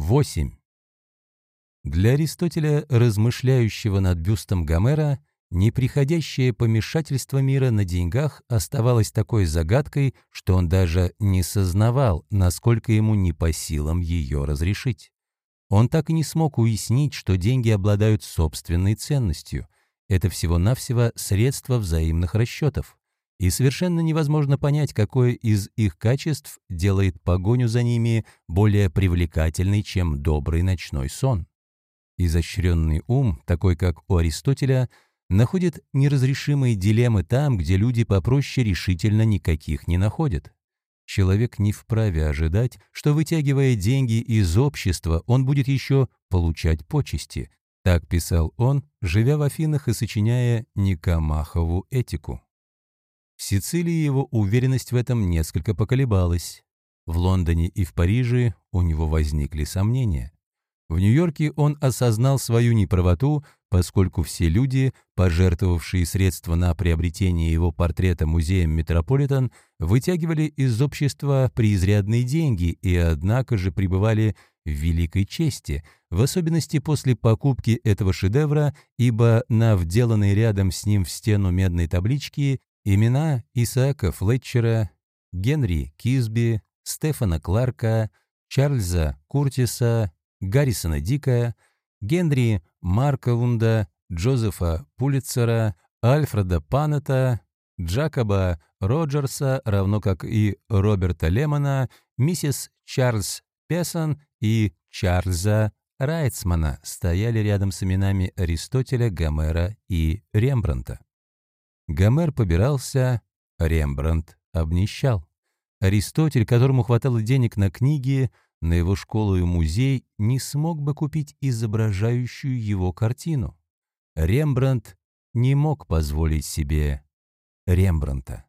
8. Для Аристотеля, размышляющего над бюстом Гомера, неприходящее помешательство мира на деньгах оставалось такой загадкой, что он даже не сознавал, насколько ему не по силам ее разрешить. Он так и не смог уяснить, что деньги обладают собственной ценностью. Это всего-навсего средство взаимных расчетов. И совершенно невозможно понять, какое из их качеств делает погоню за ними более привлекательной, чем добрый ночной сон. Изощренный ум, такой как у Аристотеля, находит неразрешимые дилеммы там, где люди попроще решительно никаких не находят. Человек не вправе ожидать, что, вытягивая деньги из общества, он будет еще получать почести. Так писал он, живя в Афинах и сочиняя Никомахову этику. В Сицилии его уверенность в этом несколько поколебалась. В Лондоне и в Париже у него возникли сомнения. В Нью-Йорке он осознал свою неправоту, поскольку все люди, пожертвовавшие средства на приобретение его портрета музеем Метрополитен, вытягивали из общества преизрядные деньги и, однако же, пребывали в великой чести, в особенности после покупки этого шедевра, ибо на вделанной рядом с ним в стену медной таблички имена Исаака Флетчера, Генри Кисби, Стефана Кларка, Чарльза Куртиса, Гаррисона Дика, Генри Марколунда, Джозефа Пулитцера, Альфреда Панета, Джакоба Роджерса, равно как и Роберта Лемона, миссис Чарльз Песон и Чарльза Райтсмана стояли рядом с именами Аристотеля, Гомера и Рембранта. Гомер побирался, Рембрандт обнищал. Аристотель, которому хватало денег на книги, на его школу и музей не смог бы купить изображающую его картину. Рембрандт не мог позволить себе Рембранта.